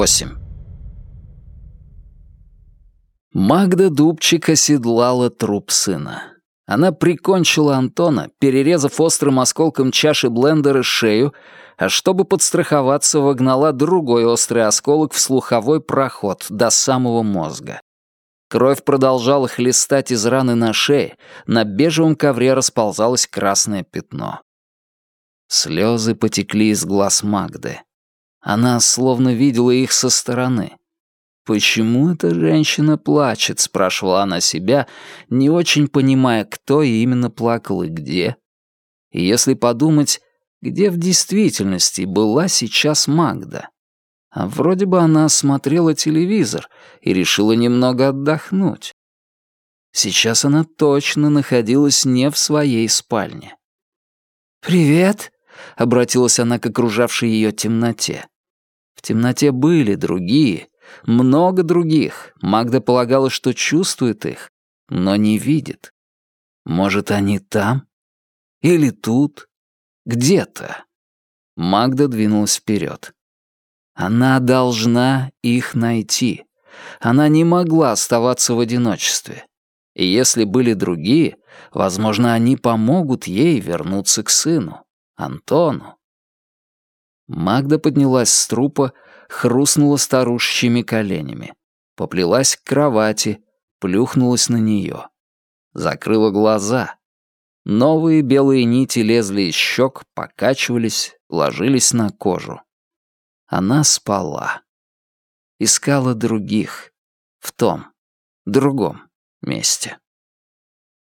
8. Магда Дубчик оседлала труп сына. Она прикончила Антона, перерезав острым осколком чаши блендера шею, а чтобы подстраховаться, вогнала другой острый осколок в слуховой проход до самого мозга. Кровь продолжала хлестать из раны на шее, на бежевом ковре расползалось красное пятно. Слезы потекли из глаз Магды. Она словно видела их со стороны. «Почему эта женщина плачет?» — спрашивала она себя, не очень понимая, кто именно плакал и где. И если подумать, где в действительности была сейчас Магда? А вроде бы она смотрела телевизор и решила немного отдохнуть. Сейчас она точно находилась не в своей спальне. «Привет», — обратилась она к окружавшей ее темноте. В темноте были другие, много других. Магда полагала, что чувствует их, но не видит. Может, они там? Или тут? Где-то? Магда двинулась вперед. Она должна их найти. Она не могла оставаться в одиночестве. И если были другие, возможно, они помогут ей вернуться к сыну, Антону. Магда поднялась с трупа, хрустнула старушечьими коленями. Поплелась к кровати, плюхнулась на нее. Закрыла глаза. Новые белые нити лезли из щек, покачивались, ложились на кожу. Она спала. Искала других. В том, другом месте.